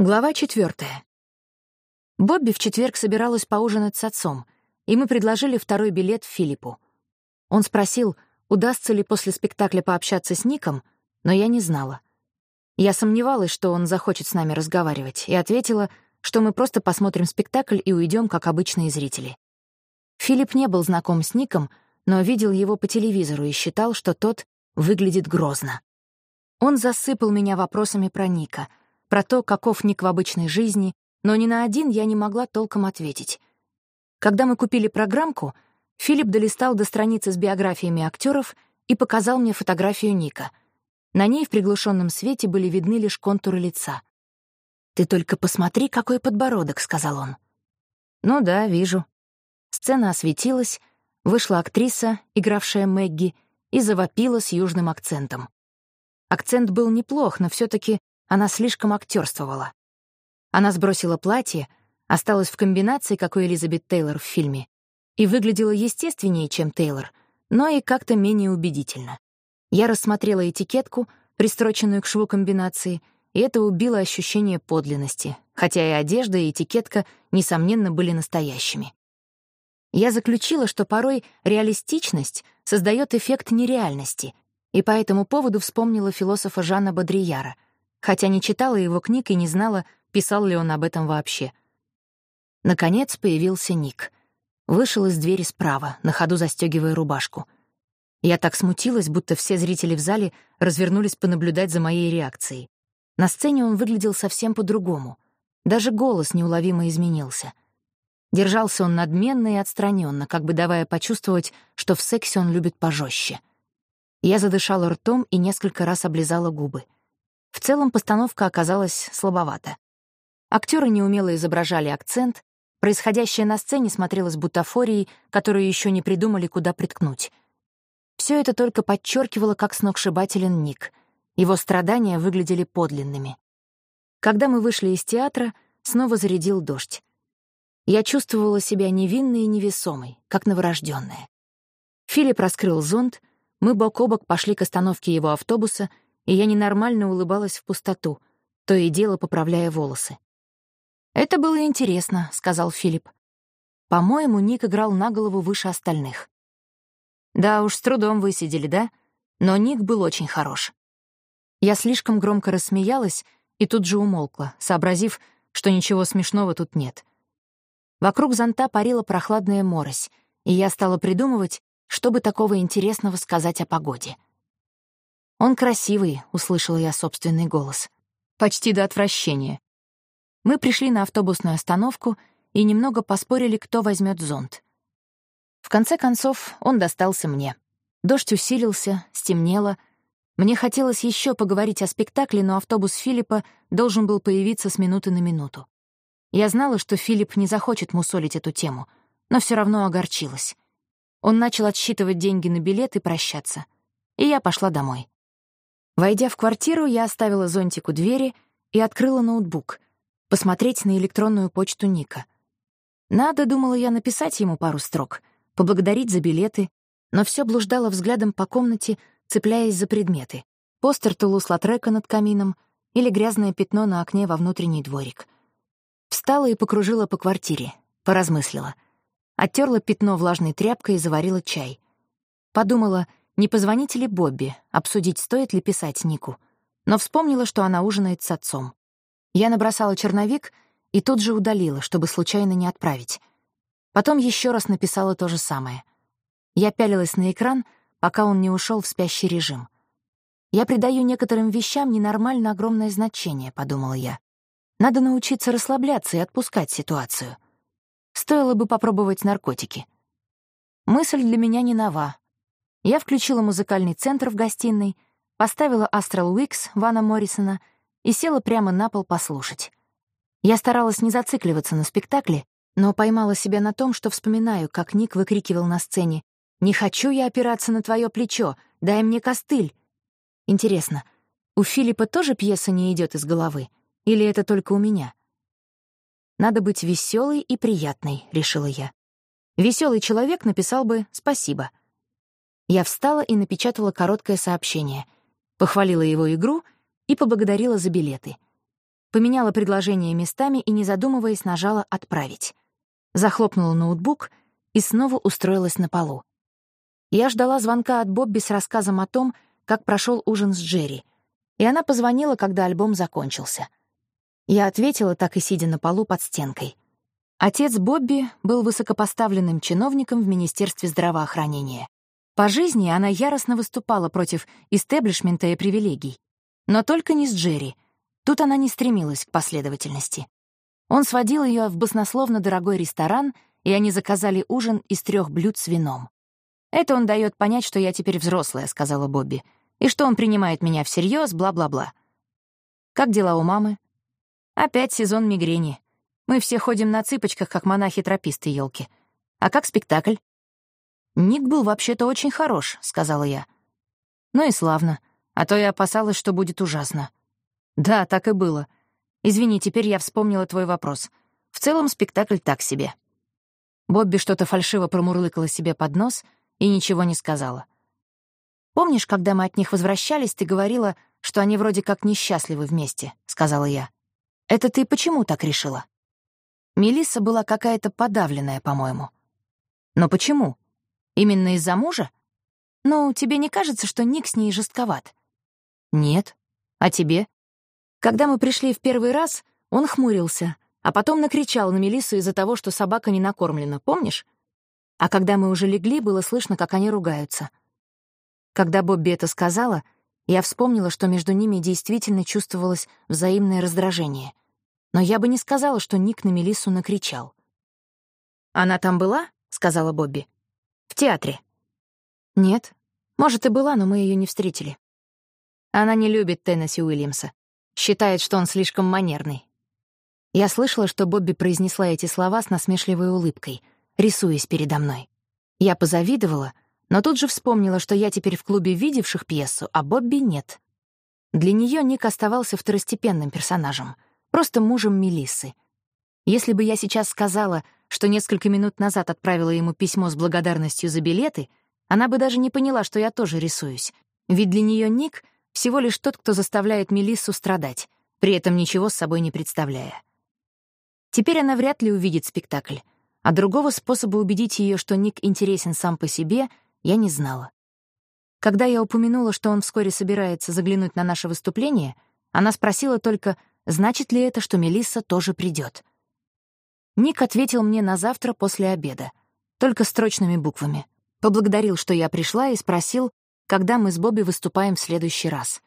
Глава четвертая. Бобби в четверг собиралась поужинать с отцом, и мы предложили второй билет Филиппу. Он спросил, удастся ли после спектакля пообщаться с Ником, но я не знала. Я сомневалась, что он захочет с нами разговаривать, и ответила, что мы просто посмотрим спектакль и уйдем, как обычные зрители. Филипп не был знаком с Ником, но видел его по телевизору и считал, что тот выглядит грозно. Он засыпал меня вопросами про Ника — про то, каков Ник в обычной жизни, но ни на один я не могла толком ответить. Когда мы купили программку, Филипп долистал до страницы с биографиями актеров и показал мне фотографию Ника. На ней в приглушенном свете были видны лишь контуры лица. «Ты только посмотри, какой подбородок», — сказал он. «Ну да, вижу». Сцена осветилась, вышла актриса, игравшая Мэгги, и завопила с южным акцентом. Акцент был неплох, но все таки она слишком актерствовала. Она сбросила платье, осталась в комбинации, как Элизабет Тейлор в фильме, и выглядела естественнее, чем Тейлор, но и как-то менее убедительно. Я рассмотрела этикетку, пристроченную к шву комбинации, и это убило ощущение подлинности, хотя и одежда, и этикетка, несомненно, были настоящими. Я заключила, что порой реалистичность создает эффект нереальности, и по этому поводу вспомнила философа Жана Бодрияра — хотя не читала его книг и не знала, писал ли он об этом вообще. Наконец появился Ник. Вышел из двери справа, на ходу застегивая рубашку. Я так смутилась, будто все зрители в зале развернулись понаблюдать за моей реакцией. На сцене он выглядел совсем по-другому. Даже голос неуловимо изменился. Держался он надменно и отстраненно, как бы давая почувствовать, что в сексе он любит пожестче. Я задышала ртом и несколько раз облизала губы — в целом постановка оказалась слабовата. Актеры неумело изображали акцент, происходящее на сцене смотрелось бутафорией, которую еще не придумали, куда приткнуть. Все это только подчеркивало, как сногсшибателен Ник. Его страдания выглядели подлинными. Когда мы вышли из театра, снова зарядил дождь. Я чувствовала себя невинной и невесомой, как новорожденная. Филипп раскрыл зонт, мы бок о бок пошли к остановке его автобуса — и я ненормально улыбалась в пустоту, то и дело поправляя волосы. «Это было интересно», — сказал Филипп. «По-моему, Ник играл на голову выше остальных». «Да уж, с трудом высидели, да? Но Ник был очень хорош». Я слишком громко рассмеялась и тут же умолкла, сообразив, что ничего смешного тут нет. Вокруг зонта парила прохладная морось, и я стала придумывать, чтобы такого интересного сказать о погоде. «Он красивый», — услышала я собственный голос. Почти до отвращения. Мы пришли на автобусную остановку и немного поспорили, кто возьмет зонт. В конце концов, он достался мне. Дождь усилился, стемнело. Мне хотелось еще поговорить о спектакле, но автобус Филиппа должен был появиться с минуты на минуту. Я знала, что Филипп не захочет мусолить эту тему, но все равно огорчилась. Он начал отсчитывать деньги на билет и прощаться. И я пошла домой. Войдя в квартиру, я оставила зонтик у двери и открыла ноутбук, посмотреть на электронную почту Ника. Надо, думала я, написать ему пару строк, поблагодарить за билеты, но все блуждало взглядом по комнате, цепляясь за предметы. Постер Тулус-Латрека над камином или грязное пятно на окне во внутренний дворик. Встала и покружила по квартире, поразмыслила. Оттерла пятно влажной тряпкой и заварила чай. Подумала — не позвонить ли Бобби, обсудить, стоит ли писать Нику. Но вспомнила, что она ужинает с отцом. Я набросала черновик и тут же удалила, чтобы случайно не отправить. Потом еще раз написала то же самое. Я пялилась на экран, пока он не ушел в спящий режим. «Я придаю некоторым вещам ненормально огромное значение», — подумала я. «Надо научиться расслабляться и отпускать ситуацию. Стоило бы попробовать наркотики». Мысль для меня не нова, я включила музыкальный центр в гостиной, поставила Astral Weeks Вана Моррисона и села прямо на пол послушать. Я старалась не зацикливаться на спектакле, но поймала себя на том, что вспоминаю, как Ник выкрикивал на сцене «Не хочу я опираться на твое плечо, дай мне костыль». Интересно, у Филиппа тоже пьеса не идет из головы? Или это только у меня? Надо быть веселой и приятной, решила я. Веселый человек написал бы «спасибо», я встала и напечатала короткое сообщение, похвалила его игру и поблагодарила за билеты. поменяла предложение местами и, не задумываясь, нажала «Отправить». Захлопнула ноутбук и снова устроилась на полу. Я ждала звонка от Бобби с рассказом о том, как прошел ужин с Джерри, и она позвонила, когда альбом закончился. Я ответила, так и сидя на полу под стенкой. Отец Бобби был высокопоставленным чиновником в Министерстве здравоохранения. По жизни она яростно выступала против истеблишмента и привилегий. Но только не с Джерри. Тут она не стремилась к последовательности. Он сводил ее в баснословно дорогой ресторан, и они заказали ужин из трех блюд с вином. «Это он дает понять, что я теперь взрослая», — сказала Бобби, «и что он принимает меня всерьез, бла-бла-бла». «Как дела у мамы?» «Опять сезон мигрени. Мы все ходим на цыпочках, как монахи-трописты, елки. А как спектакль?» «Ник был вообще-то очень хорош», — сказала я. «Ну и славно а то я опасалась, что будет ужасно. Да, так и было. Извини, теперь я вспомнила твой вопрос. В целом спектакль так себе. Бобби что-то фальшиво промурлыкала себе под нос и ничего не сказала. «Помнишь, когда мы от них возвращались, ты говорила, что они вроде как несчастливы вместе?» — сказала я. «Это ты почему так решила?» Мелисса была какая-то подавленная, по-моему. «Но почему? Именно из-за мужа? Ну, тебе не кажется, что Ник с ней жестковат? «Нет. А тебе?» Когда мы пришли в первый раз, он хмурился, а потом накричал на Мелиссу из-за того, что собака не накормлена, помнишь? А когда мы уже легли, было слышно, как они ругаются. Когда Бобби это сказала, я вспомнила, что между ними действительно чувствовалось взаимное раздражение. Но я бы не сказала, что Ник на Мелиссу накричал. «Она там была?» — сказала Бобби. «В театре». «Нет. Может, и была, но мы ее не встретили». Она не любит Теннесси Уильямса. Считает, что он слишком манерный. Я слышала, что Бобби произнесла эти слова с насмешливой улыбкой, рисуясь передо мной. Я позавидовала, но тут же вспомнила, что я теперь в клубе видевших пьесу, а Бобби нет. Для нее Ник оставался второстепенным персонажем, просто мужем Мелиссы. Если бы я сейчас сказала, что несколько минут назад отправила ему письмо с благодарностью за билеты, она бы даже не поняла, что я тоже рисуюсь, ведь для нее Ник — всего лишь тот, кто заставляет Мелиссу страдать, при этом ничего с собой не представляя. Теперь она вряд ли увидит спектакль, а другого способа убедить ее, что Ник интересен сам по себе, я не знала. Когда я упомянула, что он вскоре собирается заглянуть на наше выступление, она спросила только, значит ли это, что Мелисса тоже придет. Ник ответил мне на завтра после обеда, только строчными буквами. Поблагодарил, что я пришла, и спросил, когда мы с Бобби выступаем в следующий раз.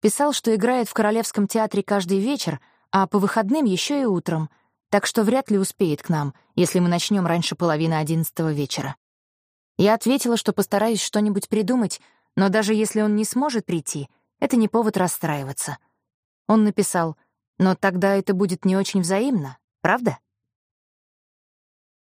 Писал, что играет в Королевском театре каждый вечер, а по выходным еще и утром, так что вряд ли успеет к нам, если мы начнем раньше половины одиннадцатого вечера. Я ответила, что постараюсь что-нибудь придумать, но даже если он не сможет прийти, это не повод расстраиваться. Он написал, «Но тогда это будет не очень взаимно, правда?»